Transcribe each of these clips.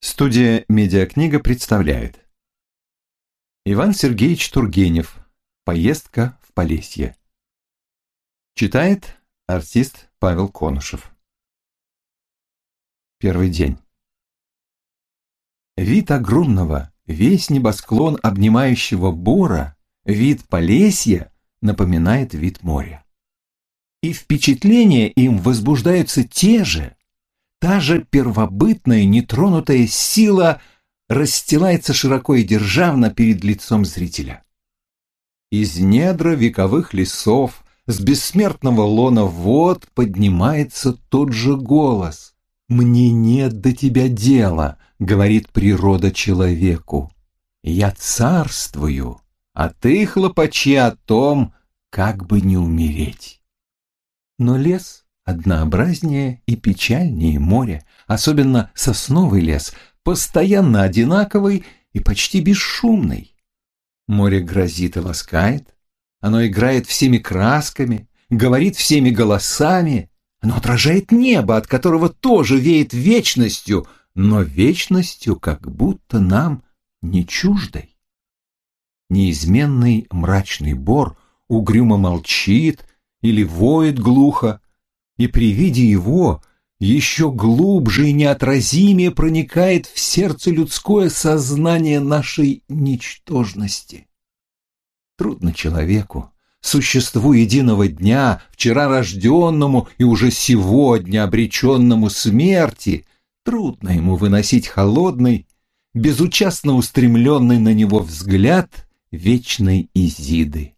Студия «Медиакнига» представляет. Иван Сергеевич Тургенев. «Поездка в Полесье» Читает артист Павел Конушев. Первый день. Вид огромного, весь небосклон обнимающего бора, вид Полесья напоминает вид моря. И впечатления им возбуждаются те же – Та же первобытная, нетронутая сила расстилается широко и державно перед лицом зрителя. Из недра вековых лесов, с бессмертного лона вод поднимается тот же голос. «Мне нет до тебя дела», — говорит природа человеку. «Я царствую, а ты хлопачи о том, как бы не умереть». Но лес однообразнее и печальнее моря, особенно сосновый лес, постоянно одинаковый и почти бесшумный. Море грозит и ласкает, оно играет всеми красками, говорит всеми голосами, оно отражает небо, от которого тоже веет вечностью, но вечностью как будто нам не чуждой. Неизменный мрачный бор угрюмо молчит или воет глухо, и при виде его еще глубже и неотразимее проникает в сердце людское сознание нашей ничтожности. Трудно человеку, существу единого дня, вчера рожденному и уже сегодня обреченному смерти, трудно ему выносить холодный, безучастно устремленный на него взгляд вечной Изиды.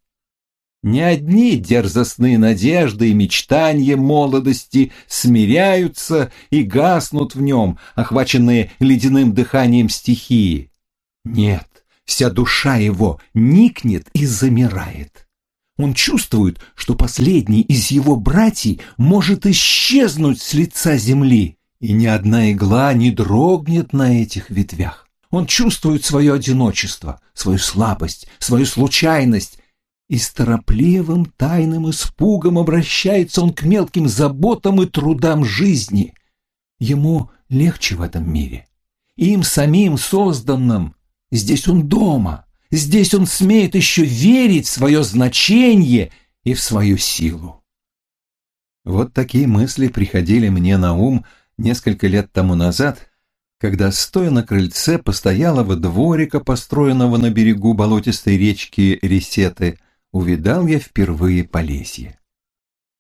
Не одни дерзостные надежды и мечтания молодости смиряются и гаснут в нем, охваченные ледяным дыханием стихии. Нет, вся душа его никнет и замирает. Он чувствует, что последний из его братьев может исчезнуть с лица земли, и ни одна игла не дрогнет на этих ветвях. Он чувствует свое одиночество, свою слабость, свою случайность, и с торопливым тайным испугом обращается он к мелким заботам и трудам жизни. Ему легче в этом мире. Им самим созданным. Здесь он дома. Здесь он смеет еще верить в свое значение и в свою силу. Вот такие мысли приходили мне на ум несколько лет тому назад, когда, стоя на крыльце постоялого дворика, построенного на берегу болотистой речки Ресеты, увидал я впервые Полесье.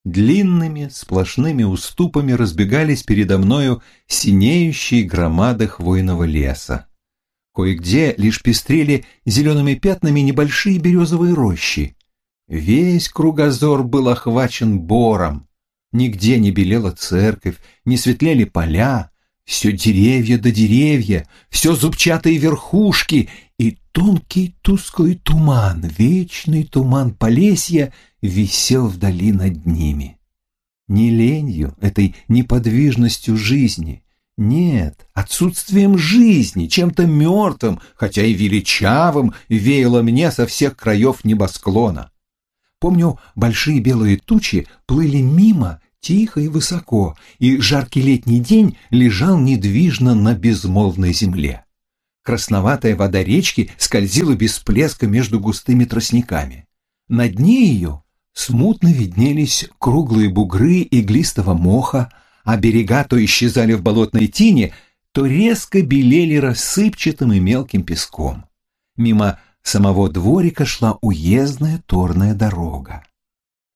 Длинными сплошными уступами разбегались передо мною синеющие громады хвойного леса. Кое-где лишь пестрели зелеными пятнами небольшие березовые рощи. Весь кругозор был охвачен бором. Нигде не белела церковь, не светлели поля, все деревья да деревья, все зубчатые верхушки и тонкий тусклый туман, вечный туман Полесья висел вдали над ними. Не ленью, этой неподвижностью жизни, нет, отсутствием жизни, чем-то мертвым, хотя и величавым, веяло мне со всех краев небосклона. Помню, большие белые тучи плыли мимо тихо и высоко, и жаркий летний день лежал недвижно на безмолвной земле. Красноватая вода речки скользила без плеска между густыми тростниками. На дне ее смутно виднелись круглые бугры иглистого моха, а берега то исчезали в болотной тине, то резко белели рассыпчатым и мелким песком. Мимо самого дворика шла уездная торная дорога.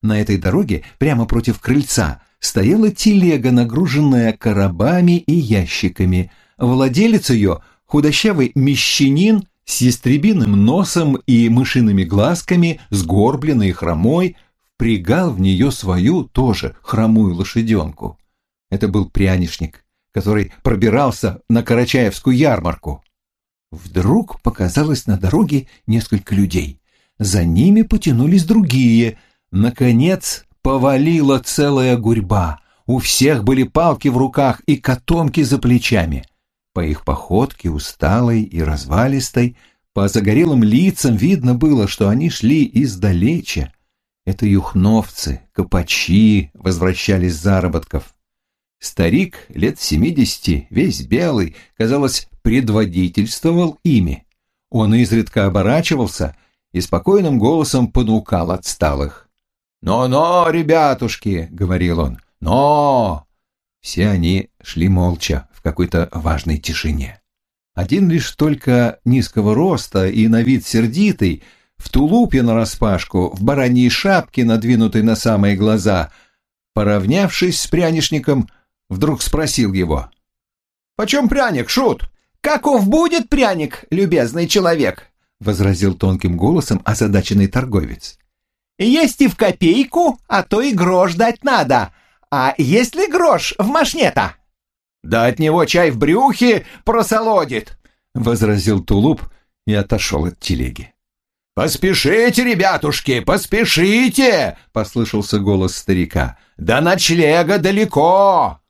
На этой дороге, прямо против крыльца, стояла телега, нагруженная коробами и ящиками. Владелец ее, худощавый мещанин с ястребиным носом и мышиными глазками, сгорбленный и хромой, впрягал в нее свою, тоже хромую лошаденку. Это был прянишник, который пробирался на Карачаевскую ярмарку. Вдруг показалось на дороге несколько людей. За ними потянулись другие – Наконец повалила целая гурьба. У всех были палки в руках и котомки за плечами. По их походке, усталой и развалистой, по загорелым лицам видно было, что они шли издалече. Это юхновцы, копачи возвращались с заработков. Старик, лет семидесяти, весь белый, казалось, предводительствовал ими. Он изредка оборачивался и спокойным голосом понукал отсталых. «Но-но, ребятушки!» — говорил он. «Но!» Все они шли молча, в какой-то важной тишине. Один лишь только низкого роста и на вид сердитый, в тулупе нараспашку, в бараньей шапке, надвинутой на самые глаза, поравнявшись с прянишником, вдруг спросил его. «Почем пряник, шут?» «Каков будет пряник, любезный человек?» — возразил тонким голосом озадаченный торговец. «Есть и в копейку, а то и грош дать надо. А есть ли грош в машне-то?» «Да от него чай в брюхе просолодит», — возразил тулуп и отошел от телеги. «Поспешите, ребятушки, поспешите!» — послышался голос старика. «До ночлега далеко!»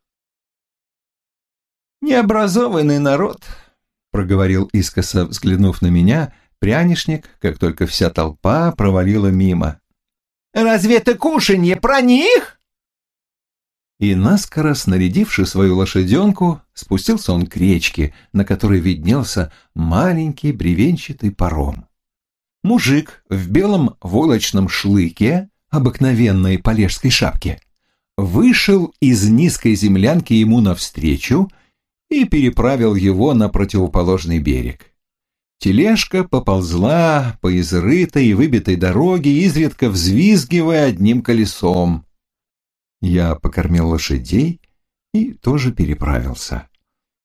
«Необразованный народ», — проговорил искоса, взглянув на меня, прянишник, как только вся толпа провалила мимо. «Разве это кушанье про них?» И наскоро, снарядивши свою лошаденку, спустился он к речке, на которой виднелся маленький бревенчатый паром. Мужик в белом волочном шлыке, обыкновенной полежской шапке, вышел из низкой землянки ему навстречу и переправил его на противоположный берег. Тележка поползла по изрытой и выбитой дороге, изредка взвизгивая одним колесом. Я покормил лошадей и тоже переправился.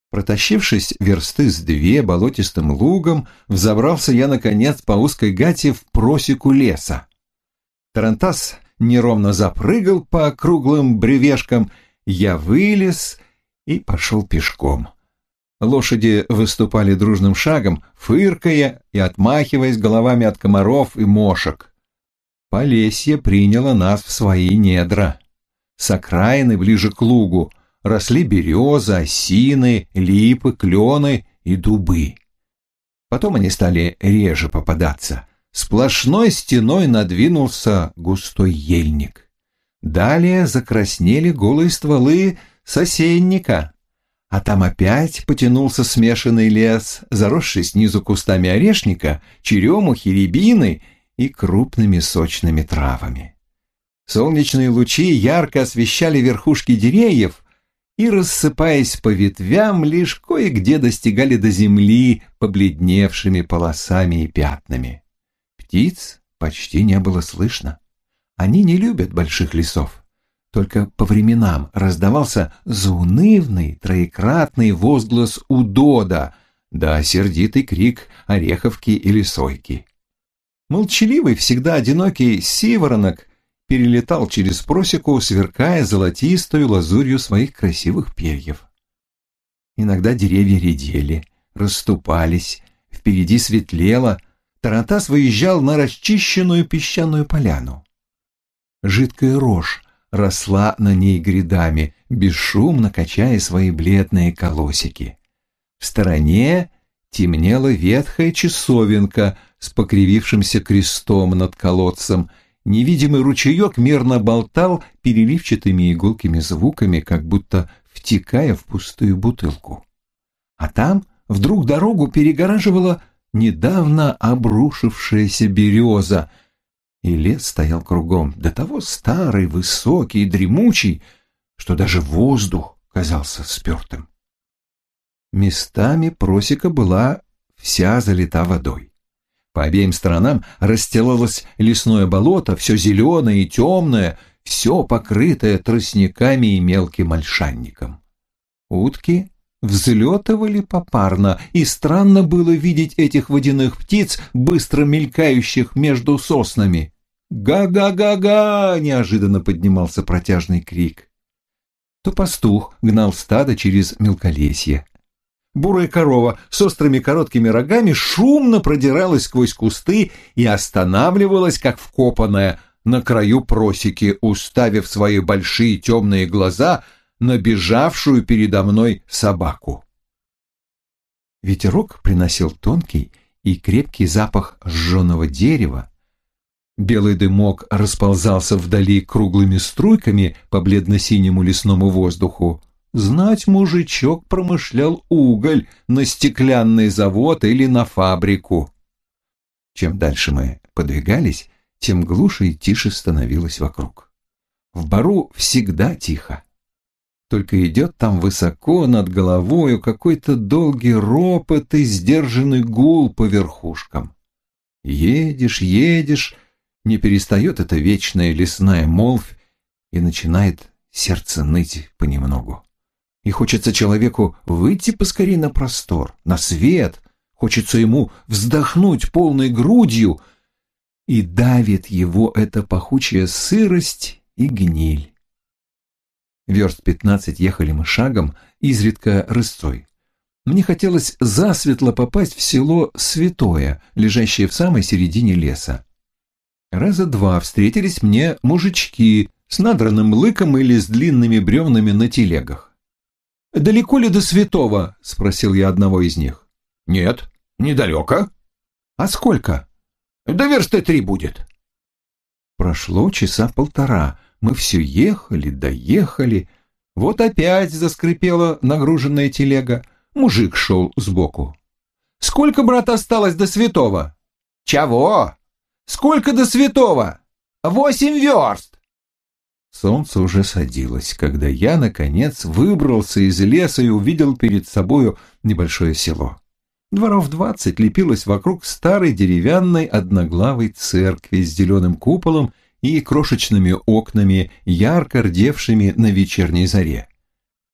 Протащившись версты с две болотистым лугом, взобрался я, наконец, по узкой гате в просеку леса. Тарантас неровно запрыгал по круглым бревешкам, я вылез и пошел пешком. Лошади выступали дружным шагом, фыркая и отмахиваясь головами от комаров и мошек. Полесье приняло нас в свои недра. С окраины ближе к лугу росли березы, осины, липы, клены и дубы. Потом они стали реже попадаться. Сплошной стеной надвинулся густой ельник. Далее закраснели голые стволы сосенника, а там опять потянулся смешанный лес, заросший снизу кустами орешника, черемухи, рябины и крупными сочными травами. Солнечные лучи ярко освещали верхушки деревьев, и, рассыпаясь по ветвям, лишь кое-где достигали до земли побледневшими полосами и пятнами. Птиц почти не было слышно. Они не любят больших лесов. Только по временам раздавался заунывный троекратный возглас удода, да сердитый крик ореховки или сойки. Молчаливый, всегда одинокий сиворонок перелетал через просеку, сверкая золотистую лазурью своих красивых перьев. Иногда деревья редели, расступались, впереди светлело, Тарантас выезжал на расчищенную песчаную поляну. Жидкая рожь росла на ней грядами, бесшумно качая свои бледные колосики. В стороне темнела ветхая часовенка с покривившимся крестом над колодцем — невидимый ручеек мерно болтал переливчатыми иголкими звуками, как будто втекая в пустую бутылку. А там вдруг дорогу перегораживала недавно обрушившаяся береза, и лес стоял кругом, до того старый, высокий и дремучий, что даже воздух казался спертым. Местами просека была вся залита водой. По обеим сторонам расстилалось лесное болото, все зеленое и темное, все покрытое тростниками и мелким мальшанником. Утки взлетывали попарно, и странно было видеть этих водяных птиц, быстро мелькающих между соснами. «Га-га-га-га!» — неожиданно поднимался протяжный крик. То пастух гнал стадо через мелколесье. Бурая корова с острыми короткими рогами шумно продиралась сквозь кусты и останавливалась, как вкопанная, на краю просеки, уставив свои большие темные глаза на бежавшую передо мной собаку. Ветерок приносил тонкий и крепкий запах сжженного дерева. Белый дымок расползался вдали круглыми струйками по бледно-синему лесному воздуху. Знать мужичок промышлял уголь на стеклянный завод или на фабрику. Чем дальше мы подвигались, тем глуше и тише становилось вокруг. В бару всегда тихо. Только идет там высоко над головою какой-то долгий ропот и сдержанный гул по верхушкам. Едешь, едешь, не перестает эта вечная лесная молвь, и начинает сердце ныть понемногу. И хочется человеку выйти поскорее на простор, на свет, хочется ему вздохнуть полной грудью, и давит его эта пахучая сырость и гниль. Верст пятнадцать ехали мы шагом, изредка рысцой. Мне хотелось засветло попасть в село Святое, лежащее в самой середине леса. Раза два встретились мне мужички с надранным лыком или с длинными бревнами на телегах. «Далеко ли до Святого?» — спросил я одного из них. «Нет, недалеко». «А сколько?» «Да версты три будет». Прошло часа полтора. Мы все ехали, доехали. Вот опять заскрипела нагруженная телега. Мужик шел сбоку. «Сколько, брат, осталось до святого?» «Чего?» «Сколько до святого?» «Восемь верст!» Солнце уже садилось, когда я, наконец, выбрался из леса и увидел перед собою небольшое село. Дворов двадцать лепилось вокруг старой деревянной одноглавой церкви с зеленым куполом и крошечными окнами, ярко рдевшими на вечерней заре.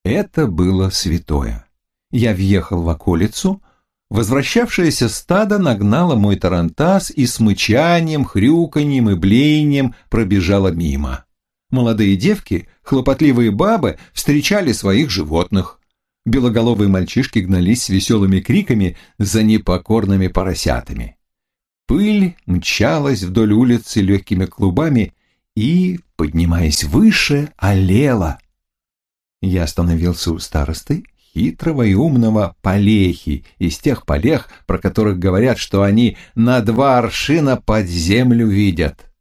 Это было святое. Я въехал в околицу, возвращавшееся стадо нагнало мой тарантас и с мычанием, хрюканьем и блеянием пробежало мимо. Молодые девки, хлопотливые бабы встречали своих животных. Белоголовые мальчишки гнались с веселыми криками за непокорными поросятами. Пыль мчалась вдоль улицы легкими клубами и, поднимаясь выше, олела. Я остановился у старосты, хитрого и умного полехи, из тех полех, про которых говорят, что они на два аршина под землю видят.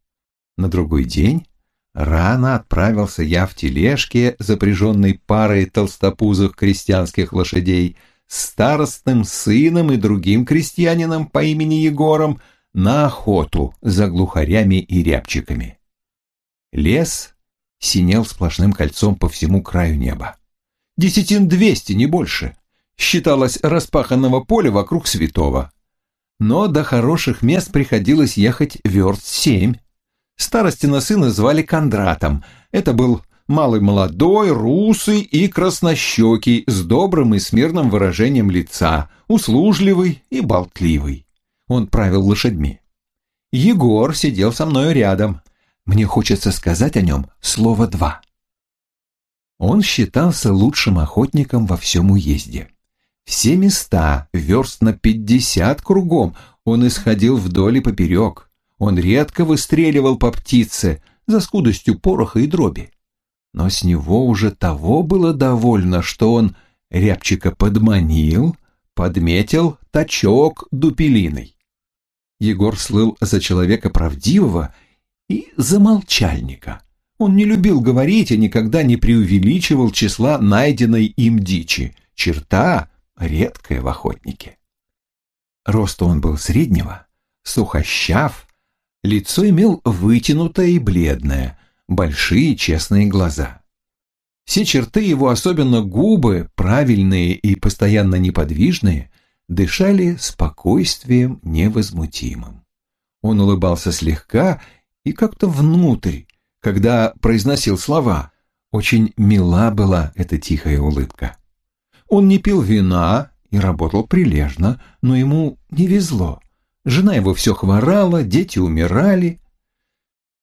На другой день рано отправился я в тележке, запряженной парой толстопузых крестьянских лошадей, старостным сыном и другим крестьянином по имени Егором – на охоту за глухарями и рябчиками. Лес синел сплошным кольцом по всему краю неба. Десятин двести, не больше, считалось распаханного поля вокруг святого. Но до хороших мест приходилось ехать верст семь. Старостина сына звали Кондратом. Это был малый молодой, русый и краснощекий, с добрым и смирным выражением лица, услужливый и болтливый. Он правил лошадьми. Егор сидел со мною рядом. Мне хочется сказать о нем слово «два». Он считался лучшим охотником во всем уезде. Все места, верст на пятьдесят кругом, он исходил вдоль и поперек. Он редко выстреливал по птице, за скудостью пороха и дроби. Но с него уже того было довольно, что он рябчика подманил, подметил точок дупелиной. Егор слыл за человека правдивого и за молчальника. Он не любил говорить и никогда не преувеличивал числа найденной им дичи, черта редкая в охотнике. Роста он был среднего, сухощав, лицо имел вытянутое и бледное, большие честные глаза. Все черты его, особенно губы, правильные и постоянно неподвижные, дышали спокойствием невозмутимым. Он улыбался слегка и как-то внутрь, когда произносил слова. Очень мила была эта тихая улыбка. Он не пил вина и работал прилежно, но ему не везло. Жена его все хворала, дети умирали.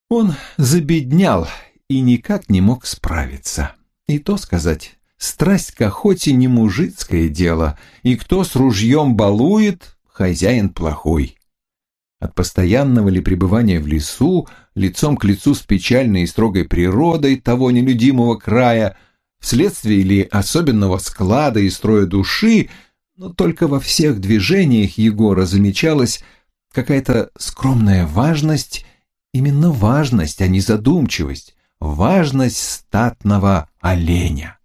Он забеднял и никак не мог справиться. И то сказать, Страсть к охоте не мужицкое дело, и кто с ружьем балует, хозяин плохой. От постоянного ли пребывания в лесу, лицом к лицу с печальной и строгой природой того нелюдимого края, вследствие ли особенного склада и строя души, но только во всех движениях Егора замечалась какая-то скромная важность, именно важность, а не задумчивость, важность статного оленя.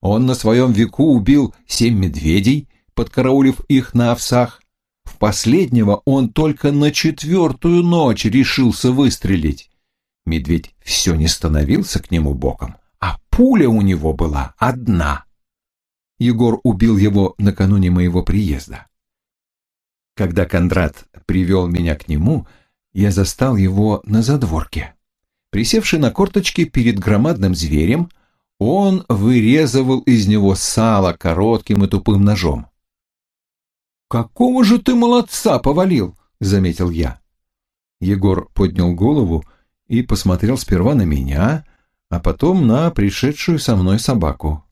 Он на своем веку убил семь медведей, подкараулив их на овсах. В последнего он только на четвертую ночь решился выстрелить. Медведь все не становился к нему боком, а пуля у него была одна. Егор убил его накануне моего приезда. Когда Кондрат привел меня к нему, я застал его на задворке. Присевший на корточки перед громадным зверем, он вырезывал из него сало коротким и тупым ножом. «Какого же ты молодца повалил!» — заметил я. Егор поднял голову и посмотрел сперва на меня, а потом на пришедшую со мной собаку.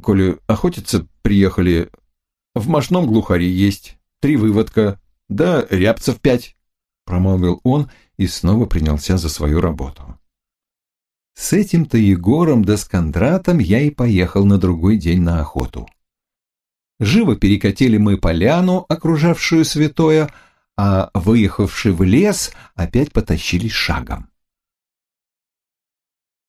«Коли охотиться приехали, в мошном глухаре есть, три выводка, да рябцев пять», — промолвил он и снова принялся за свою работу. С этим-то Егором да с Кондратом я и поехал на другой день на охоту. Живо перекатили мы поляну, окружавшую святое, а, выехавший в лес, опять потащились шагом.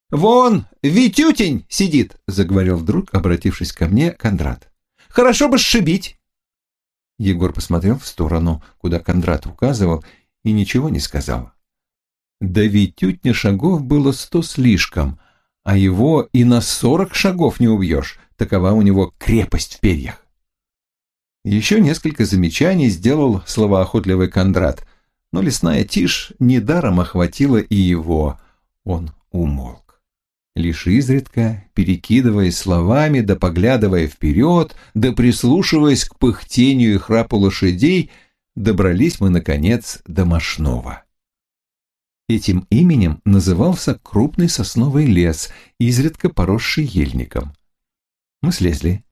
«Вон, Витютень сидит!» — заговорил вдруг, обратившись ко мне, Кондрат. «Хорошо бы сшибить!» Егор посмотрел в сторону, куда Кондрат указывал, и ничего не сказал. Да Витютня шагов было сто слишком, а его и на сорок шагов не убьешь, такова у него крепость в перьях. Еще несколько замечаний сделал словоохотливый Кондрат, но лесная тишь недаром охватила и его. Он умолк. Лишь изредка, перекидываясь словами, да поглядывая вперед, да прислушиваясь к пыхтению и храпу лошадей, добрались мы, наконец, до Мошнова. Этим именем назывался крупный сосновый лес, изредка поросший ельником. Мы слезли,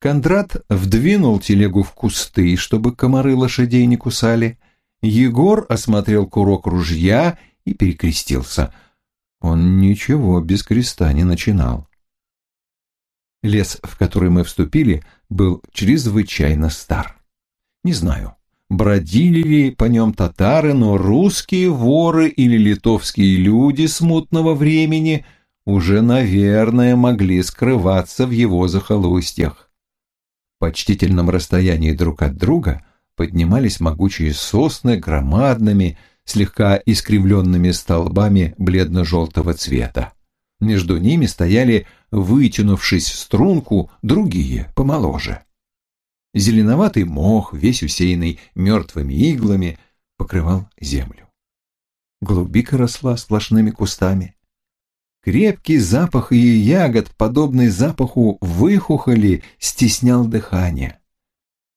Кондрат вдвинул телегу в кусты, чтобы комары лошадей не кусали. Егор осмотрел курок ружья и перекрестился. Он ничего без креста не начинал. Лес, в который мы вступили, был чрезвычайно стар. Не знаю, бродили ли по нем татары, но русские воры или литовские люди смутного времени уже, наверное, могли скрываться в его захолустьях почтительном расстоянии друг от друга поднимались могучие сосны громадными, слегка искривленными столбами бледно-желтого цвета. Между ними стояли, вытянувшись в струнку, другие, помоложе. Зеленоватый мох, весь усеянный мертвыми иглами, покрывал землю. Голубика росла сплошными кустами. Крепкий запах ее ягод, подобный запаху выхухоли, стеснял дыхание.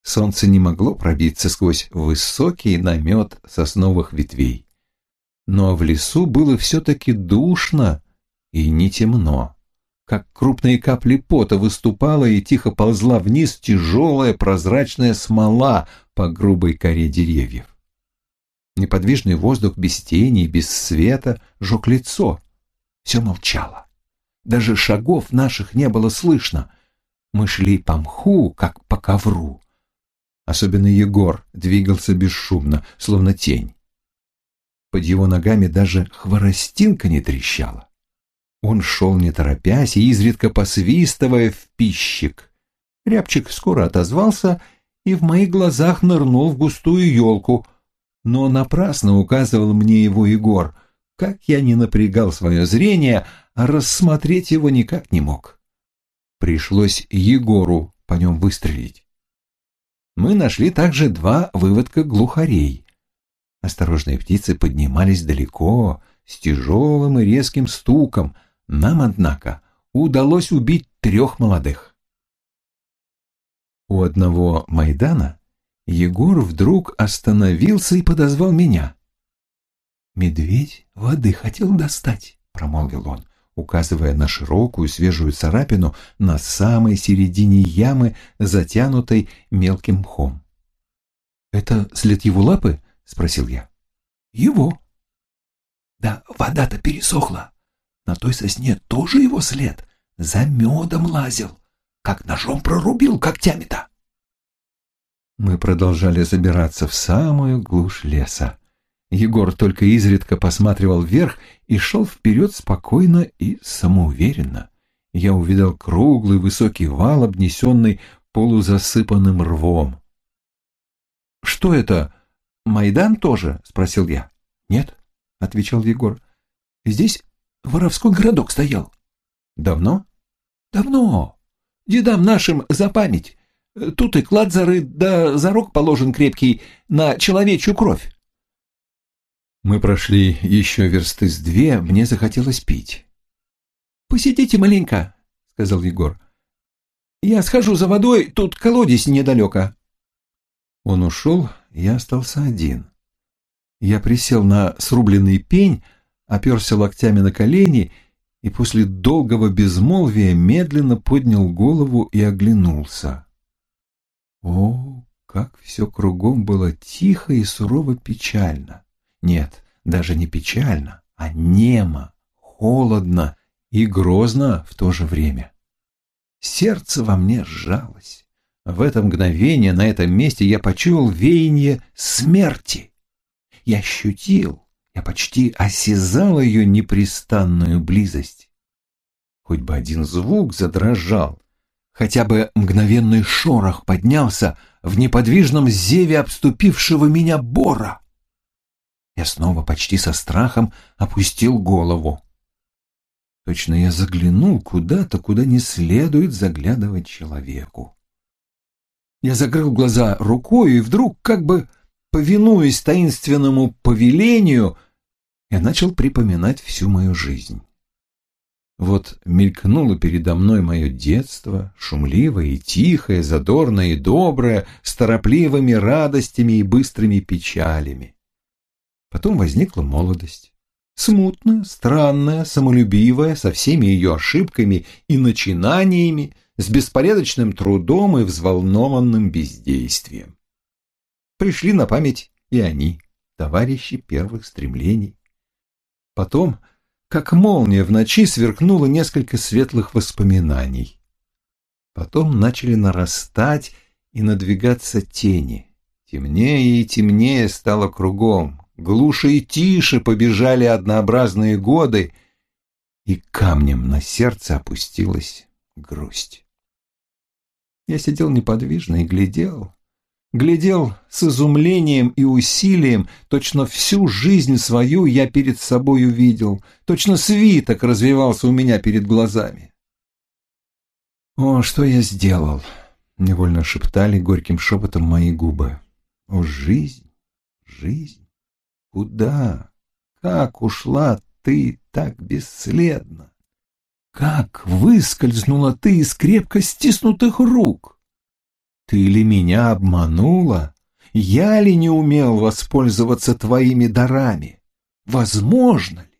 Солнце не могло пробиться сквозь высокий намет сосновых ветвей. Но в лесу было все-таки душно и не темно. Как крупные капли пота выступала и тихо ползла вниз тяжелая прозрачная смола по грубой коре деревьев. Неподвижный воздух без тени, без света жег лицо — все молчало. Даже шагов наших не было слышно. Мы шли по мху, как по ковру. Особенно Егор двигался бесшумно, словно тень. Под его ногами даже хворостинка не трещала. Он шел не торопясь и изредка посвистывая в пищик. Рябчик скоро отозвался и в моих глазах нырнул в густую елку, но напрасно указывал мне его Егор — как я не напрягал свое зрение, а рассмотреть его никак не мог. Пришлось Егору по нем выстрелить. Мы нашли также два выводка глухарей. Осторожные птицы поднимались далеко, с тяжелым и резким стуком. Нам, однако, удалось убить трех молодых. У одного Майдана Егор вдруг остановился и подозвал меня. «Медведь воды хотел достать», — промолвил он, указывая на широкую свежую царапину на самой середине ямы, затянутой мелким мхом. «Это след его лапы?» — спросил я. «Его». «Да вода-то пересохла. На той сосне тоже его след. За медом лазил, как ножом прорубил когтями-то». Мы продолжали забираться в самую глушь леса. Егор только изредка посматривал вверх и шел вперед спокойно и самоуверенно. я увидел круглый высокий вал, обнесенный полузасыпанным рвом. «Что это? Майдан тоже?» — спросил я. «Нет», — отвечал Егор. «Здесь воровской городок стоял». «Давно?» «Давно. Дедам нашим за память. Тут и клад зарыт, да зарок положен крепкий на человечью кровь. Мы прошли еще версты с две, мне захотелось пить. «Посидите маленько», — сказал Егор. «Я схожу за водой, тут колодец недалеко». Он ушел, я остался один. Я присел на срубленный пень, оперся локтями на колени и после долгого безмолвия медленно поднял голову и оглянулся. О, как все кругом было тихо и сурово печально. Нет, даже не печально, а немо, холодно и грозно в то же время. Сердце во мне сжалось. В это мгновение на этом месте я почуял веяние смерти. Я ощутил, я почти осязал ее непрестанную близость. Хоть бы один звук задрожал, Хотя бы мгновенный шорох поднялся в неподвижном зеве обступившего меня бора. Я снова почти со страхом опустил голову. Точно я заглянул куда-то, куда не следует заглядывать человеку. Я закрыл глаза рукой и вдруг, как бы повинуясь таинственному повелению, я начал припоминать всю мою жизнь. Вот мелькнуло передо мной мое детство, шумливое и тихое, задорное и доброе, с торопливыми радостями и быстрыми печалями. Потом возникла молодость. Смутная, странная, самолюбивая, со всеми ее ошибками и начинаниями, с беспорядочным трудом и взволнованным бездействием. Пришли на память и они, товарищи первых стремлений. Потом как молния в ночи сверкнуло несколько светлых воспоминаний. Потом начали нарастать и надвигаться тени. Темнее и темнее стало кругом, глуше и тише побежали однообразные годы, и камнем на сердце опустилась грусть. Я сидел неподвижно и глядел, глядел с изумлением и усилием, точно всю жизнь свою я перед собой увидел, точно свиток развивался у меня перед глазами. «О, что я сделал!» — невольно шептали горьким шепотом мои губы. «О, жизнь, жизнь! Куда? Как ушла ты так бесследно? Как выскользнула ты из крепко стиснутых рук?» Ты ли меня обманула? Я ли не умел воспользоваться твоими дарами? Возможно ли?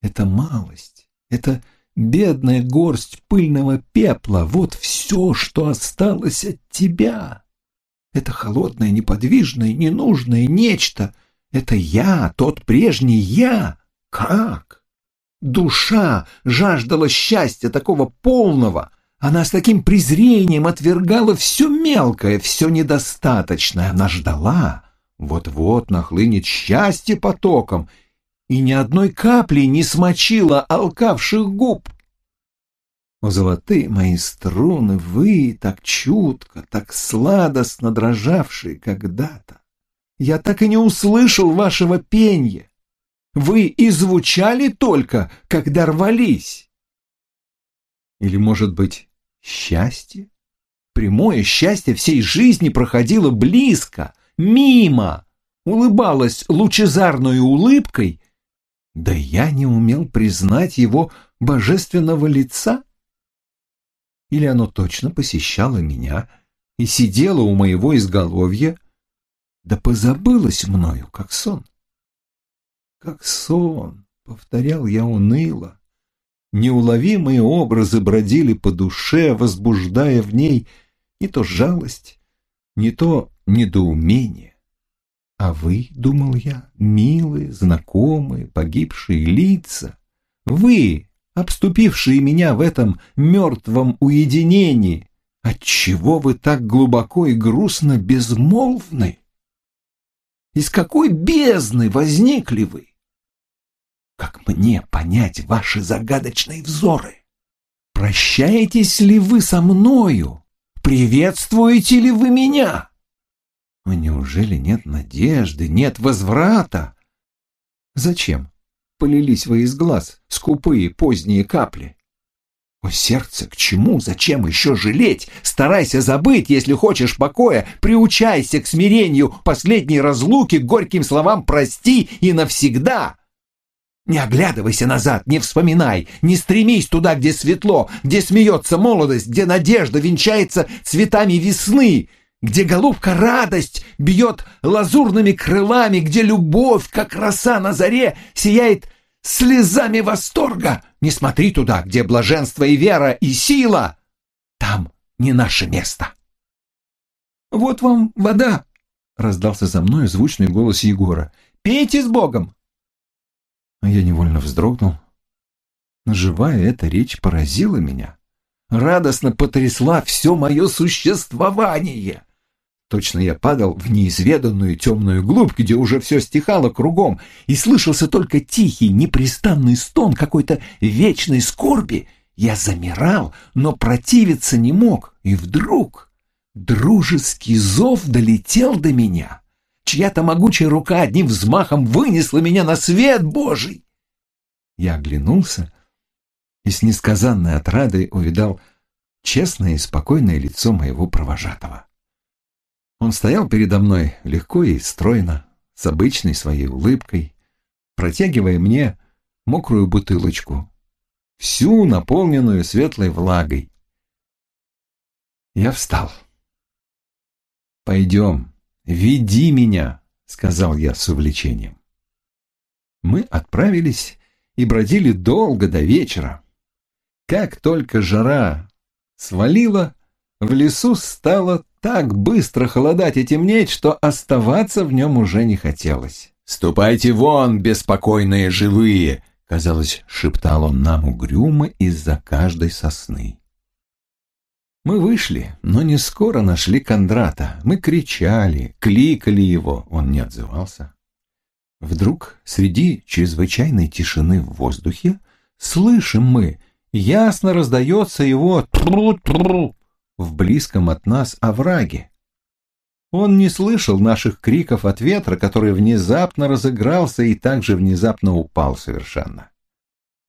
Это малость, это бедная горсть пыльного пепла, вот все, что осталось от тебя. Это холодное, неподвижное, ненужное нечто. Это я, тот прежний я. Как? Душа жаждала счастья такого полного, она с таким презрением отвергала все мелкое, все недостаточное. Она ждала, вот-вот нахлынет счастье потоком, и ни одной капли не смочила алкавших губ. О, золотые мои струны, вы так чутко, так сладостно дрожавшие когда-то. Я так и не услышал вашего пенья. Вы и звучали только, когда рвались. Или, может быть, Счастье? Прямое счастье всей жизни проходило близко, мимо, улыбалось лучезарной улыбкой, да я не умел признать его божественного лица? Или оно точно посещало меня и сидело у моего изголовья, да позабылось мною, как сон? Как сон, повторял я уныло, Неуловимые образы бродили по душе, возбуждая в ней не то жалость, не то недоумение. А вы, думал я, милые, знакомые, погибшие лица, вы, обступившие меня в этом мертвом уединении, отчего вы так глубоко и грустно безмолвны? Из какой бездны возникли вы? Как мне понять ваши загадочные взоры? Прощаетесь ли вы со мною? Приветствуете ли вы меня? Но неужели нет надежды, нет возврата? Зачем? Полились вы из глаз скупые поздние капли. О, сердце, к чему, зачем еще жалеть? Старайся забыть, если хочешь покоя, приучайся к смирению, последней разлуки, горьким словам «прости» и «навсегда». Не оглядывайся назад, не вспоминай, не стремись туда, где светло, где смеется молодость, где надежда венчается цветами весны, где голубка радость бьет лазурными крылами, где любовь, как роса на заре, сияет слезами восторга. Не смотри туда, где блаженство и вера, и сила. Там не наше место. «Вот вам вода!» — раздался за мной звучный голос Егора. «Пейте с Богом!» Я невольно вздрогнул. Живая эта речь поразила меня. Радостно потрясла все мое существование. Точно я падал в неизведанную темную глубь, где уже все стихало кругом, и слышался только тихий, непрестанный стон какой-то вечной скорби. Я замирал, но противиться не мог, и вдруг дружеский зов долетел до меня. Чья-то могучая рука одним взмахом вынесла меня на свет Божий. Я оглянулся и с несказанной отрадой увидал честное и спокойное лицо моего провожатого. Он стоял передо мной легко и стройно, с обычной своей улыбкой, протягивая мне мокрую бутылочку, всю наполненную светлой влагой. Я встал. «Пойдем, веди меня», — сказал я с увлечением. Мы отправились и бродили долго до вечера. Как только жара свалила, в лесу стало так быстро холодать и темнеть, что оставаться в нем уже не хотелось. «Ступайте вон, беспокойные живые!» — казалось, шептал он нам угрюмо из-за каждой сосны. Мы вышли, но не скоро нашли Кондрата. Мы кричали, кликали его, он не отзывался. Вдруг среди чрезвычайной тишины в воздухе слышим мы, ясно раздается его тру-тру в близком от нас овраге. Он не слышал наших криков от ветра, который внезапно разыгрался и также внезапно упал совершенно.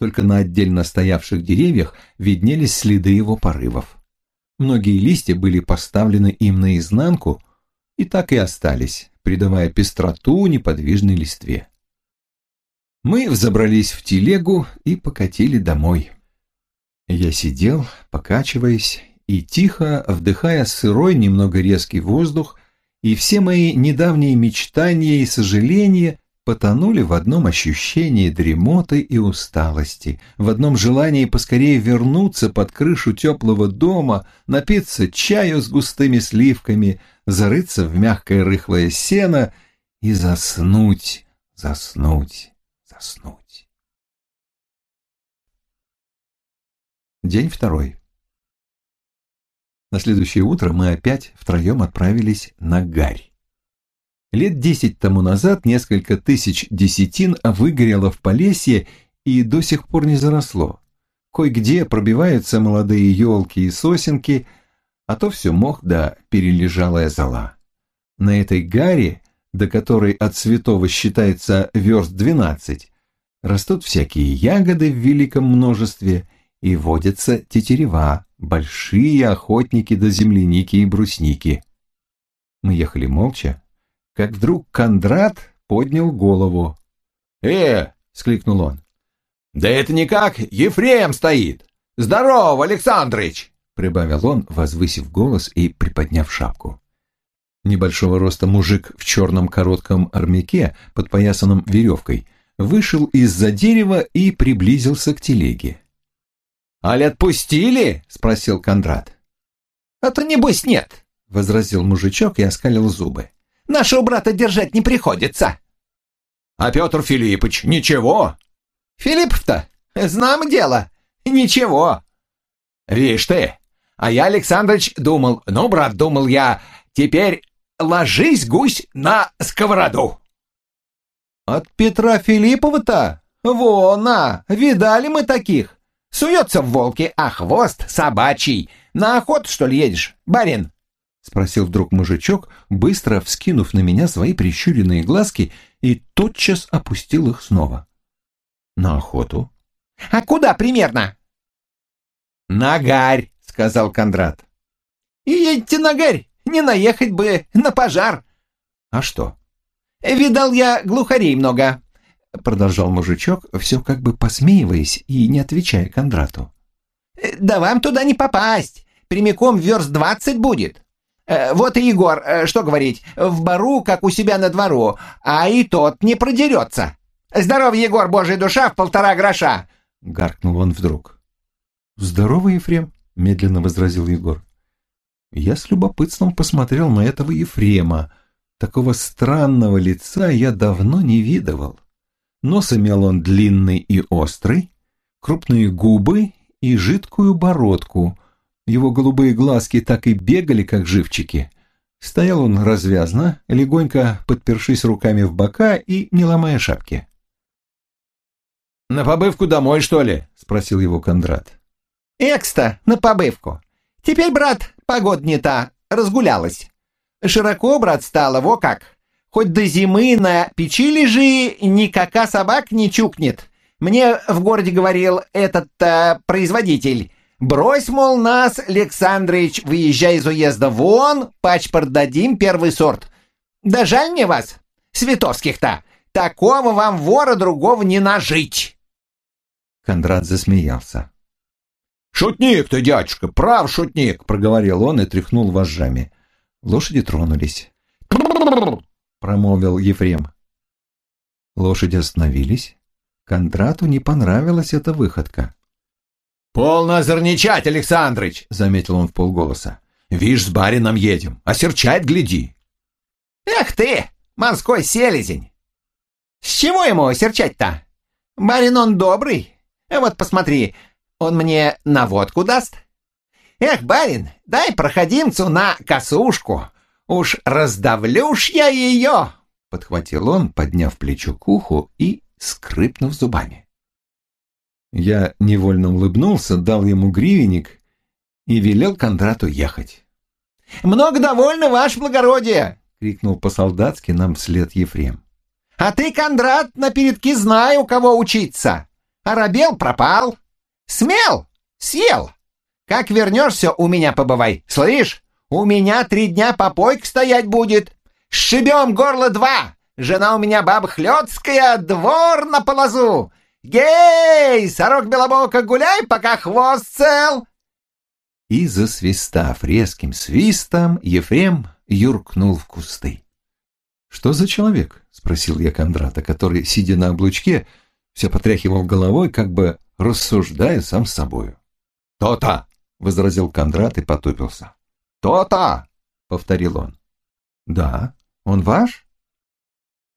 Только на отдельно стоявших деревьях виднелись следы его порывов. Многие листья были поставлены им наизнанку и так и остались, придавая пестроту неподвижной листве. Мы взобрались в телегу и покатили домой. Я сидел, покачиваясь и тихо, вдыхая сырой, немного резкий воздух, и все мои недавние мечтания и сожаления потонули в одном ощущении дремоты и усталости, в одном желании поскорее вернуться под крышу теплого дома, напиться чаю с густыми сливками, зарыться в мягкое рыхлое сено и заснуть, заснуть, заснуть. День второй. На следующее утро мы опять втроем отправились на Гарь. Лет десять тому назад несколько тысяч десятин выгорело в Полесье и до сих пор не заросло. Кое-где пробиваются молодые елки и сосенки, а то все мох да перележалая зола. На этой гаре, до которой от Святого считается верст двенадцать, растут всякие ягоды в великом множестве и водятся тетерева, большие охотники до земляники и брусники. Мы ехали молча, как вдруг Кондрат поднял голову. «Э!» — скликнул он. «Да это никак Ефрем стоит! Здорово, Александрыч!» — прибавил он, возвысив голос и приподняв шапку. Небольшого роста мужик в черном коротком армяке, подпоясанном веревкой, вышел из-за дерева и приблизился к телеге. «Аль отпустили?» — спросил Кондрат. «А то небось нет», — возразил мужичок и оскалил зубы. «Нашего брата держать не приходится». «А Петр Филиппович, ничего?» «Филиппов-то, знам дело, ничего». «Вишь ты, а я, Александрович, думал, ну, брат, думал я, теперь ложись, гусь, на сковороду». «От Петра Филиппова-то? Вон, а, видали мы таких. Суется в волки, а хвост собачий. На охоту, что ли, едешь, барин?» — спросил вдруг мужичок, быстро вскинув на меня свои прищуренные глазки и тотчас опустил их снова. «На охоту?» «А куда примерно?» «На гарь», — сказал Кондрат. «И едьте на гарь, не наехать бы на пожар». «А что?» «Видал я глухарей много», — продолжал мужичок, все как бы посмеиваясь и не отвечая Кондрату. «Да вам туда не попасть, прямиком верст двадцать будет. Э, вот и Егор, э, что говорить, в бару, как у себя на двору, а и тот не продерется. Здоров, Егор, божья душа, в полтора гроша!» — гаркнул он вдруг. «Здорово, Ефрем», — медленно возразил Егор. Я с любопытством посмотрел на этого Ефрема. Такого странного лица я давно не видывал. Нос имел он длинный и острый, крупные губы и жидкую бородку — его голубые глазки так и бегали, как живчики. Стоял он развязно, легонько подпершись руками в бока и не ломая шапки. «На побывку домой, что ли?» — спросил его Кондрат. «Экста, на побывку. Теперь, брат, погода не та, разгулялась. Широко, брат, стало, во как. Хоть до зимы на печи лежи, никака собак не чукнет. Мне в городе говорил этот э, производитель, Брось, мол, нас, Александрыч, выезжай из уезда вон, пачпорт дадим первый сорт. Да жаль мне вас, Световских-то, такого вам вора другого не нажить. Кондрат засмеялся. «Шутник ты, дядюшка, прав шутник!» — проговорил он и тряхнул вожжами. Лошади тронулись. промолвил Ефрем. Лошади остановились. Кондрату не понравилась эта выходка. «Полно озорничать, Александрыч!» — заметил он в полголоса. «Вишь, с барином едем, а серчать гляди!» «Эх ты, морской селезень! С чего ему серчать-то? Барин он добрый. Вот посмотри, он мне на водку даст. Эх, барин, дай проходимцу на косушку. Уж раздавлю ж я ее!» Подхватил он, подняв плечо к уху и скрипнув зубами. Я невольно улыбнулся, дал ему гривенник и велел Кондрату ехать. «Много довольно, ваше благородие!» — крикнул по-солдатски нам вслед Ефрем. «А ты, Кондрат, на передки знай, у кого учиться. Арабел пропал. Смел? Съел. Как вернешься, у меня побывай. Слышь, у меня три дня попойк стоять будет. Сшибем горло два. Жена у меня баба хлёцкая, двор на полозу. «Гей! Сорок белобока, гуляй, пока хвост цел!» И, засвистав резким свистом, Ефрем юркнул в кусты. «Что за человек?» — спросил я Кондрата, который, сидя на облучке, все потряхивал головой, как бы рассуждая сам с собою. «То-то!» — возразил Кондрат и потупился. «То-то!» — повторил он. «Да, он ваш?»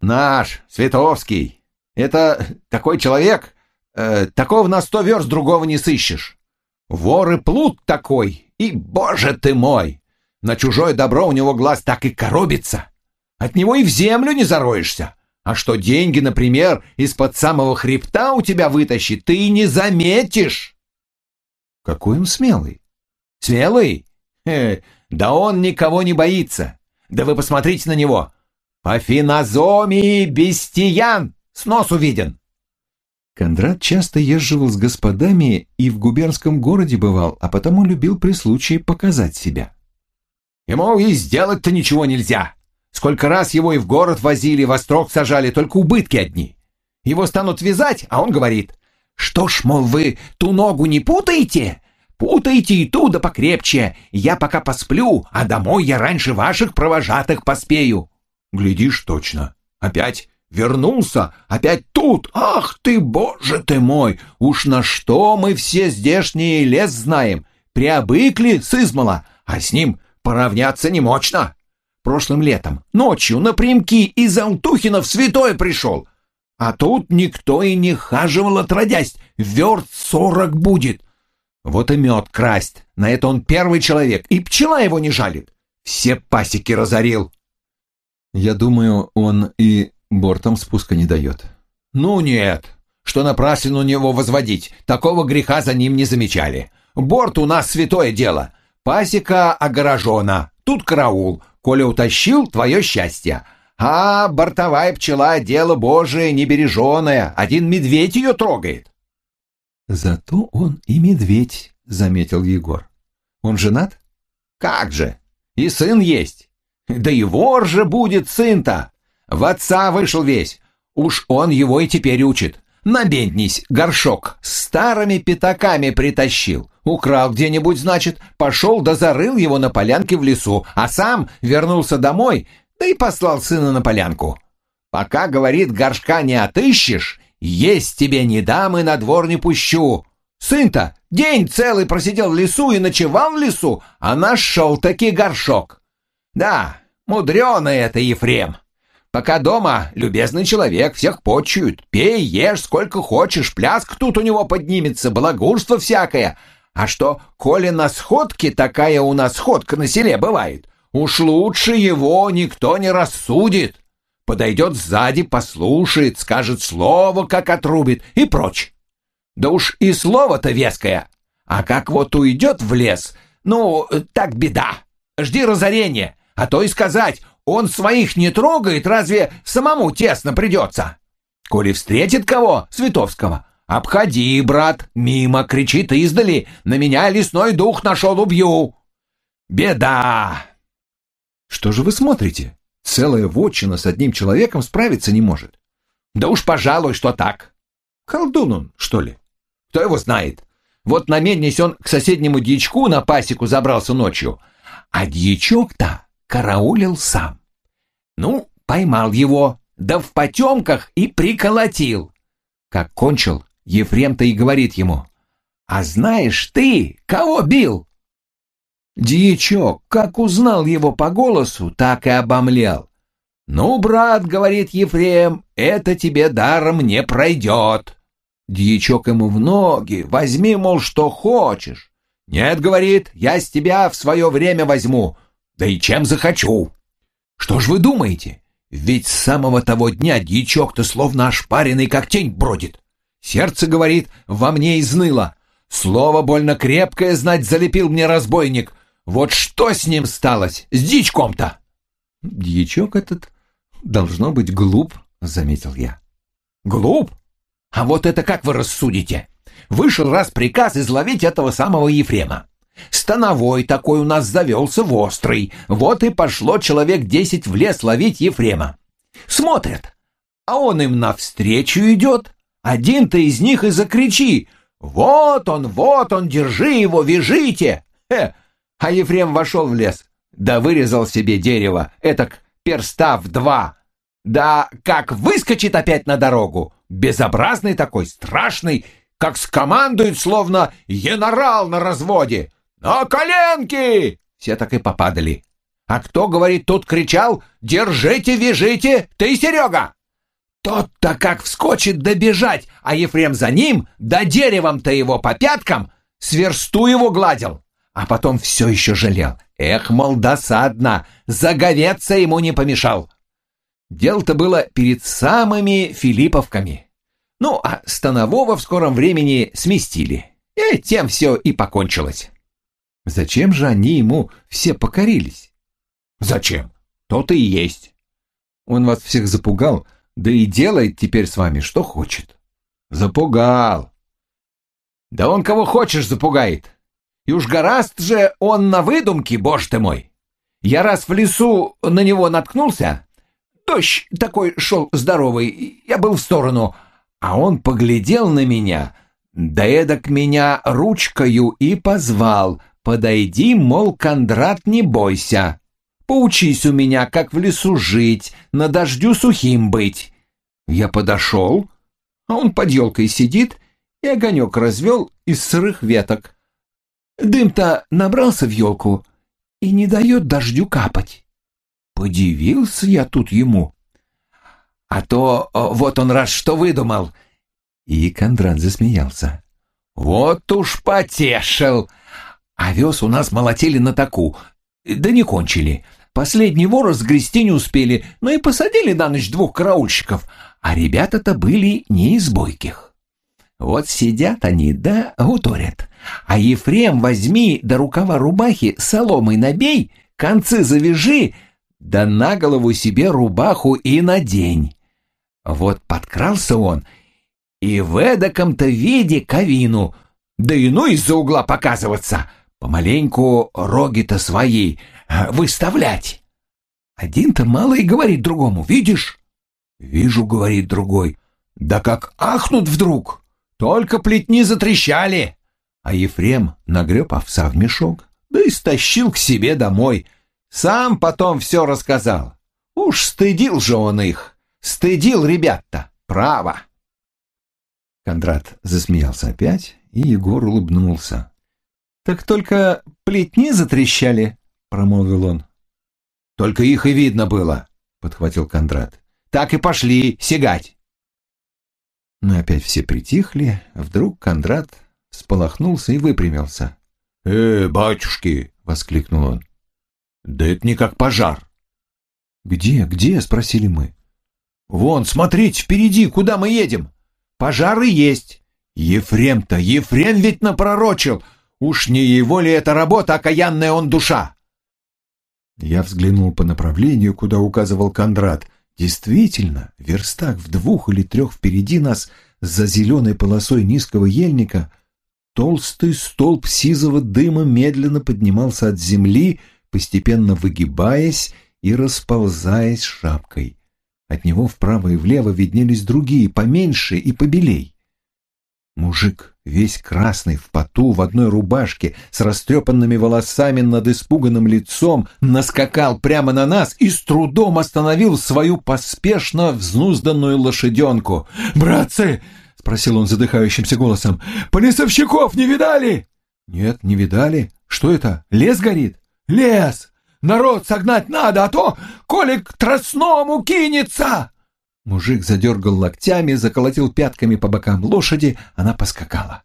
«Наш, Световский!» Это такой человек, э, такого на сто верст другого не сыщешь. Вор и плут такой, и, боже ты мой, на чужое добро у него глаз так и коробится. От него и в землю не зароешься. А что деньги, например, из-под самого хребта у тебя вытащит, ты не заметишь. Какой он смелый. Смелый? Э, да он никого не боится. Да вы посмотрите на него. Афинозомии бестиян. С носу виден!» Кондрат часто езживал с господами и в губернском городе бывал, а потому любил при случае показать себя. «Ему и сделать-то ничего нельзя. Сколько раз его и в город возили, во строк сажали, только убытки одни. Его станут вязать, а он говорит, «Что ж, мол, вы ту ногу не путаете? Путаете и ту да покрепче. Я пока посплю, а домой я раньше ваших провожатых поспею». Глядишь точно. Опять Вернулся, опять тут. Ах ты, боже ты мой! Уж на что мы все здешние лес знаем. Приобыкли с измала, а с ним поравняться не мощно. Прошлым летом, ночью, напрямки из Алтухина в святой пришел. А тут никто и не хаживал отродясь. Верт сорок будет. Вот и мед красть. На это он первый человек, и пчела его не жалит. Все пасеки разорил. Я думаю, он и бортом спуска не дает. Ну нет, что напрасно у него возводить. Такого греха за ним не замечали. Борт у нас святое дело. Пасека огорожена, тут караул. Коля утащил, твое счастье. А бортовая пчела — дело божие, небереженое. Один медведь ее трогает. Зато он и медведь, заметил Егор. Он женат? Как же? И сын есть. Да и вор же будет сын-то. В отца вышел весь. Уж он его и теперь учит. Набеднись, горшок старыми пятаками притащил. Украл где-нибудь, значит, пошел да зарыл его на полянке в лесу, а сам вернулся домой, да и послал сына на полянку. Пока, говорит, горшка не отыщешь, есть тебе не дам и на двор не пущу. Сын-то день целый просидел в лесу и ночевал в лесу, а нашел таки горшок. Да, мудреный это Ефрем. Пока дома любезный человек, всех почуют. Пей, ешь, сколько хочешь, пляск тут у него поднимется, благурство всякое. А что, коли на сходке такая у нас сходка на селе бывает, уж лучше его никто не рассудит. Подойдет сзади, послушает, скажет слово, как отрубит, и прочь. Да уж и слово-то веское. А как вот уйдет в лес, ну, так беда. Жди разорения, а то и сказать, он своих не трогает, разве самому тесно придется? Коли встретит кого, Световского, обходи, брат, мимо, кричит издали, на меня лесной дух нашел, убью. Беда! Что же вы смотрите? Целая вотчина с одним человеком справиться не может. Да уж, пожалуй, что так. Колдун он, что ли? Кто его знает? Вот намеднись он к соседнему дьячку на пасеку забрался ночью, а дьячок-то караулил сам. Ну, поймал его, да в потемках и приколотил. Как кончил, Ефрем-то и говорит ему, «А знаешь ты, кого бил?» Дьячок, как узнал его по голосу, так и обомлел. «Ну, брат, — говорит Ефрем, — это тебе даром не пройдет». Дьячок ему в ноги, возьми, мол, что хочешь. «Нет, — говорит, — я с тебя в свое время возьму, да и чем захочу. Что ж вы думаете? Ведь с самого того дня дьячок-то словно ошпаренный, как тень бродит. Сердце, говорит, во мне изныло. Слово больно крепкое, знать, залепил мне разбойник. Вот что с ним сталось, с дичком-то? Дьячок этот должно быть глуп, заметил я. Глуп? А вот это как вы рассудите? Вышел раз приказ изловить этого самого Ефрема. Становой такой у нас завелся в острый. Вот и пошло человек десять в лес ловить Ефрема. Смотрят, а он им навстречу идет. Один-то из них и закричи. «Вот он, вот он, держи его, вяжите!» Хе. А Ефрем вошел в лес, да вырезал себе дерево, этак перста в два. Да как выскочит опять на дорогу, безобразный такой, страшный, как скомандует, словно енорал на разводе. «На коленки!» Все так и попадали. А кто, говорит, тут кричал «Держите, вяжите, ты, Серега!» Тот-то как вскочит добежать, а Ефрем за ним, да деревом-то его по пяткам, сверсту его гладил. А потом все еще жалел. Эх, мол, досадно, заговеться ему не помешал. Дело-то было перед самыми Филипповками. Ну, а Станового в скором времени сместили. И тем все и покончилось. Зачем же они ему все покорились? Зачем? То-то и есть. Он вас всех запугал, да и делает теперь с вами, что хочет. Запугал. Да он кого хочешь запугает. И уж гораст же он на выдумке, боже ты мой. Я раз в лесу на него наткнулся. Дождь такой шел здоровый, я был в сторону, а он поглядел на меня, да эдак меня ручкою и позвал — Подойди, мол, Кондрат, не бойся. Поучись у меня, как в лесу жить, на дождю сухим быть. Я подошел, а он под елкой сидит и огонек развел из сырых веток. Дым-то набрался в елку и не дает дождю капать. Подивился я тут ему. А то вот он раз что выдумал. И Кондрат засмеялся. Вот уж потешил. Овес у нас молотили на таку, да не кончили. Последний ворос сгрести не успели, но и посадили на ночь двух караульщиков, а ребята-то были не из бойких. Вот сидят они, да гуторят. А Ефрем возьми до рукава рубахи соломой набей, концы завяжи, да на голову себе рубаху и надень. Вот подкрался он, и в эдаком-то виде кавину, да и ну из-за угла показываться, помаленьку роги-то свои э, выставлять. Один-то мало и говорит другому, видишь? Вижу, говорит другой. Да как ахнут вдруг, только плетни затрещали. А Ефрем нагреб овса в мешок, да и стащил к себе домой. Сам потом все рассказал. Уж стыдил же он их, стыдил ребят-то, право. Кондрат засмеялся опять, и Егор улыбнулся. «Так только плетни затрещали», — промолвил он. «Только их и видно было», — подхватил Кондрат. «Так и пошли сигать». Мы опять все притихли, вдруг Кондрат сполохнулся и выпрямился. «Э, батюшки!» — воскликнул он. «Да это не как пожар!» «Где, где?» — спросили мы. «Вон, смотрите, впереди, куда мы едем! Пожары есть!» «Ефрем-то, Ефрем ведь напророчил! Уж не его ли эта работа, окаянная он душа!» Я взглянул по направлению, куда указывал Кондрат. Действительно, верстак в двух или трех впереди нас, за зеленой полосой низкого ельника, толстый столб сизого дыма медленно поднимался от земли, постепенно выгибаясь и расползаясь шапкой. От него вправо и влево виднелись другие, поменьше и побелей. Мужик, весь красный, в поту, в одной рубашке, с растрепанными волосами над испуганным лицом, наскакал прямо на нас и с трудом остановил свою поспешно взнузданную лошаденку. «Братцы!» — спросил он задыхающимся голосом. «Полисовщиков не видали?» «Нет, не видали. Что это? Лес горит?» «Лес! Народ согнать надо, а то Колик к тростному кинется!» Мужик задергал локтями, заколотил пятками по бокам лошади, она поскакала.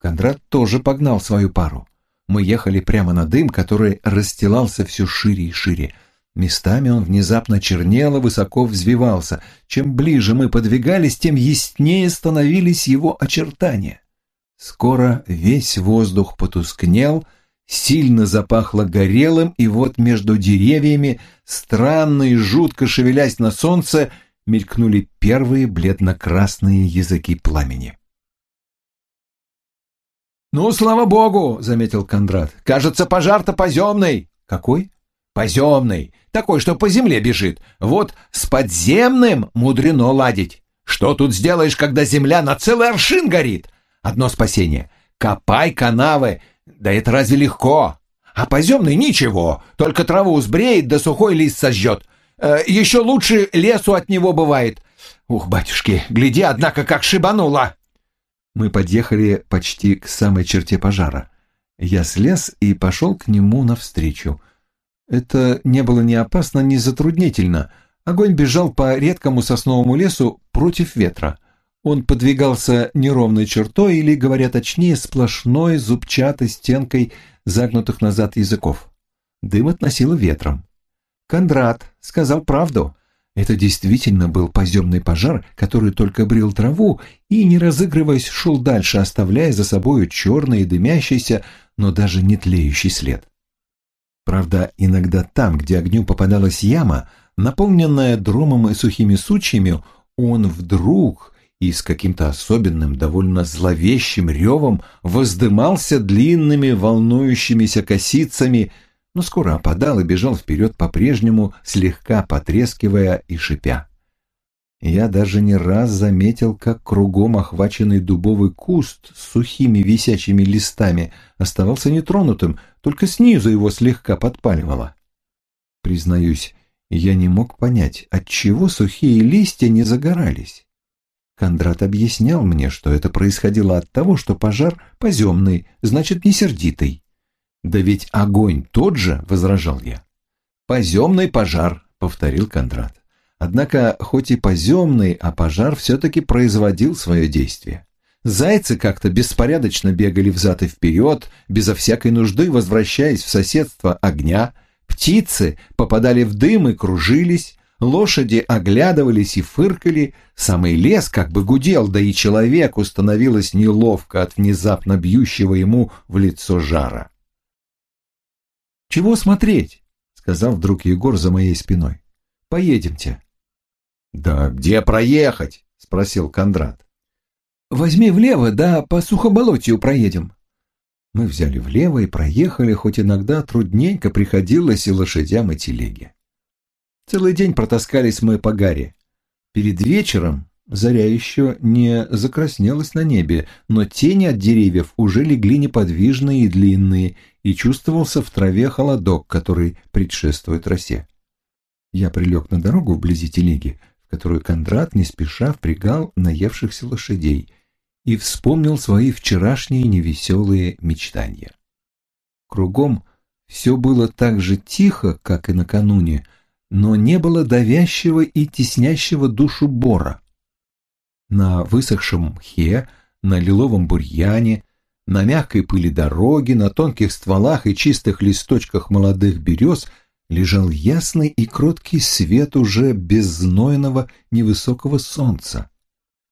Кондрат тоже погнал свою пару. Мы ехали прямо на дым, который расстилался все шире и шире. Местами он внезапно чернел высоко взвивался. Чем ближе мы подвигались, тем яснее становились его очертания. Скоро весь воздух потускнел, сильно запахло горелым, и вот между деревьями, странно и жутко шевелясь на солнце, мелькнули первые бледно-красные языки пламени. «Ну, слава богу!» — заметил Кондрат. «Кажется, пожар-то поземный». «Какой?» «Поземный. Такой, что по земле бежит. Вот с подземным мудрено ладить. Что тут сделаешь, когда земля на целый аршин горит? Одно спасение. Копай канавы. Да это разве легко? А поземный ничего. Только траву сбреет, да сухой лист сожжет. Э, еще лучше лесу от него бывает. Ух, батюшки, гляди, однако, как шибануло!» Мы подъехали почти к самой черте пожара. Я слез и пошел к нему навстречу. Это не было ни опасно, ни затруднительно. Огонь бежал по редкому сосновому лесу против ветра. Он подвигался неровной чертой или, говоря точнее, сплошной зубчатой стенкой загнутых назад языков. Дым относило ветром. Кондрат сказал правду. Это действительно был поземный пожар, который только брил траву и, не разыгрываясь, шел дальше, оставляя за собою черный и дымящийся, но даже не тлеющий след. Правда, иногда там, где огню попадалась яма, наполненная дромом и сухими сучьями, он вдруг и с каким-то особенным, довольно зловещим ревом воздымался длинными волнующимися косицами, но скоро опадал и бежал вперед по-прежнему, слегка потрескивая и шипя. Я даже не раз заметил, как кругом охваченный дубовый куст с сухими висячими листами оставался нетронутым, только снизу его слегка подпаливало. Признаюсь, я не мог понять, отчего сухие листья не загорались. Кондрат объяснял мне, что это происходило от того, что пожар поземный, значит, не сердитый. «Да ведь огонь тот же», — возражал я. «Поземный пожар», — повторил Кондрат. Однако, хоть и поземный, а пожар все-таки производил свое действие. Зайцы как-то беспорядочно бегали взад и вперед, безо всякой нужды возвращаясь в соседство огня, птицы попадали в дым и кружились, Лошади оглядывались и фыркали, самый лес как бы гудел, да и человеку становилось неловко от внезапно бьющего ему в лицо жара. «Чего смотреть?» — сказал вдруг Егор за моей спиной. «Поедемте». «Да где проехать?» — спросил Кондрат. «Возьми влево, да по сухоболотью проедем». Мы взяли влево и проехали, хоть иногда трудненько приходилось и лошадям, и телеге. Целый день протаскались мы по гаре. Перед вечером заря еще не закраснелась на небе, но тени от деревьев уже легли неподвижные и длинные, и чувствовался в траве холодок, который предшествует росе. Я прилег на дорогу вблизи телеги, в которую Кондрат не спеша впрягал наевшихся лошадей, и вспомнил свои вчерашние невеселые мечтания. Кругом все было так же тихо, как и накануне, но не было давящего и теснящего душу бора. На высохшем мхе, на лиловом бурьяне, на мягкой пыли дороги, на тонких стволах и чистых листочках молодых берез лежал ясный и кроткий свет уже беззнойного невысокого солнца.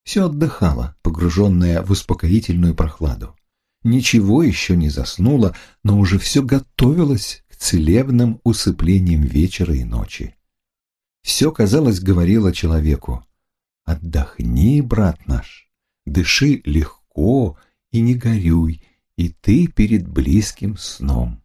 Все отдыхало, погруженное в успокоительную прохладу. Ничего еще не заснуло, но уже все готовилось целебным усыплением вечера и ночи. Все, казалось, говорило человеку «Отдохни, брат наш, дыши легко и не горюй, и ты перед близким сном».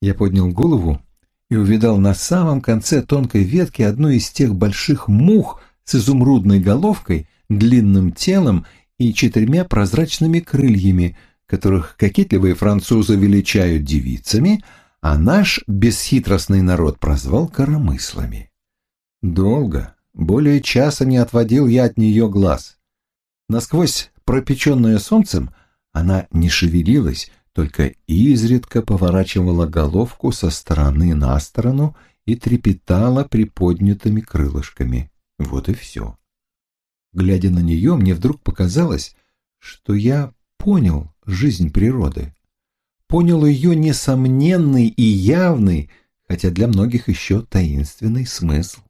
Я поднял голову и увидал на самом конце тонкой ветки одну из тех больших мух с изумрудной головкой, длинным телом и четырьмя прозрачными крыльями – которых кокетливые французы величают девицами, а наш бесхитростный народ прозвал коромыслами. Долго, более часа не отводил я от нее глаз. Насквозь пропеченная солнцем, она не шевелилась, только изредка поворачивала головку со стороны на сторону и трепетала приподнятыми крылышками. Вот и все. Глядя на нее, мне вдруг показалось, что я понял жизнь природы, понял ее несомненный и явный, хотя для многих еще таинственный смысл.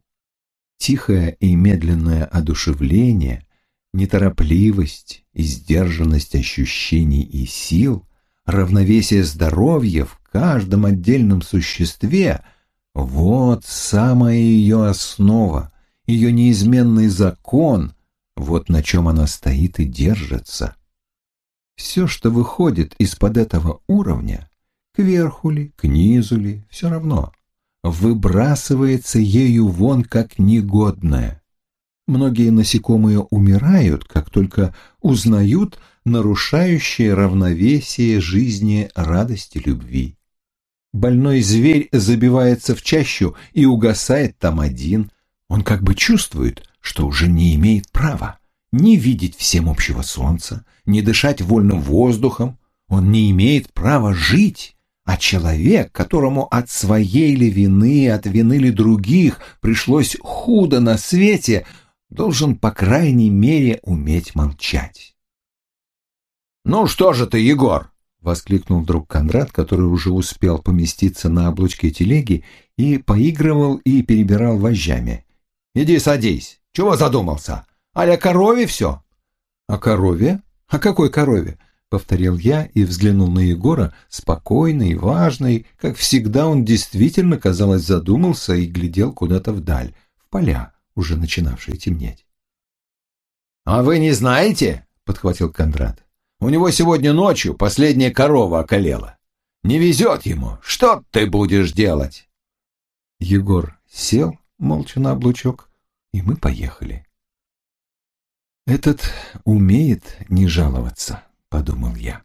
Тихое и медленное одушевление, неторопливость и сдержанность ощущений и сил, равновесие здоровья в каждом отдельном существе — вот самая ее основа, ее неизменный закон, вот на чем она стоит и держится — все, что выходит из-под этого уровня, кверху ли, к низу ли, все равно, выбрасывается ею вон как негодное. Многие насекомые умирают, как только узнают нарушающее равновесие жизни радости любви. Больной зверь забивается в чащу и угасает там один. Он как бы чувствует, что уже не имеет права не видеть всем общего солнца, не дышать вольным воздухом. Он не имеет права жить, а человек, которому от своей ли вины, от вины ли других пришлось худо на свете, должен, по крайней мере, уметь молчать. «Ну что же ты, Егор?» — воскликнул друг Кондрат, который уже успел поместиться на облучке телеги и поигрывал и перебирал вожжами. «Иди садись. Чего задумался? Аля корове все. О корове? О какой корове? Повторил я и взглянул на Егора, спокойный, важный, как всегда он действительно, казалось, задумался и глядел куда-то вдаль, в поля, уже начинавшие темнеть. «А вы не знаете?» — подхватил Кондрат. «У него сегодня ночью последняя корова околела. Не везет ему. Что ты будешь делать?» Егор сел молча на облучок, и мы поехали. «Этот умеет не жаловаться», — подумал я.